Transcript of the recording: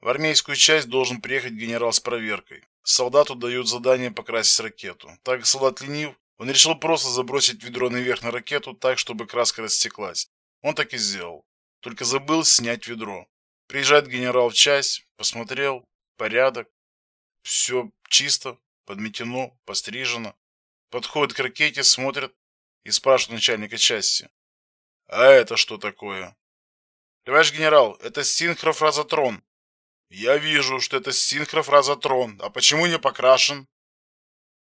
В армейскую часть должен приехать генерал с проверкой. Солдату дают задание покрасить ракету. Так солдат ленив, он решил просто забросить ведро наверх на ракету так, чтобы краска растеклась. Он так и сделал. Только забыл снять ведро. Приезжает генерал в часть, посмотрел, порядок. Все чисто, подметено, пострижено. Подходит к ракете, смотрит и спрашивает начальника части. А это что такое? Товарищ генерал, это синхрофразотрон. Я вижу, что это синхрофразотрон. А почему не покрашен?